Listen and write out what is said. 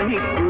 Titanic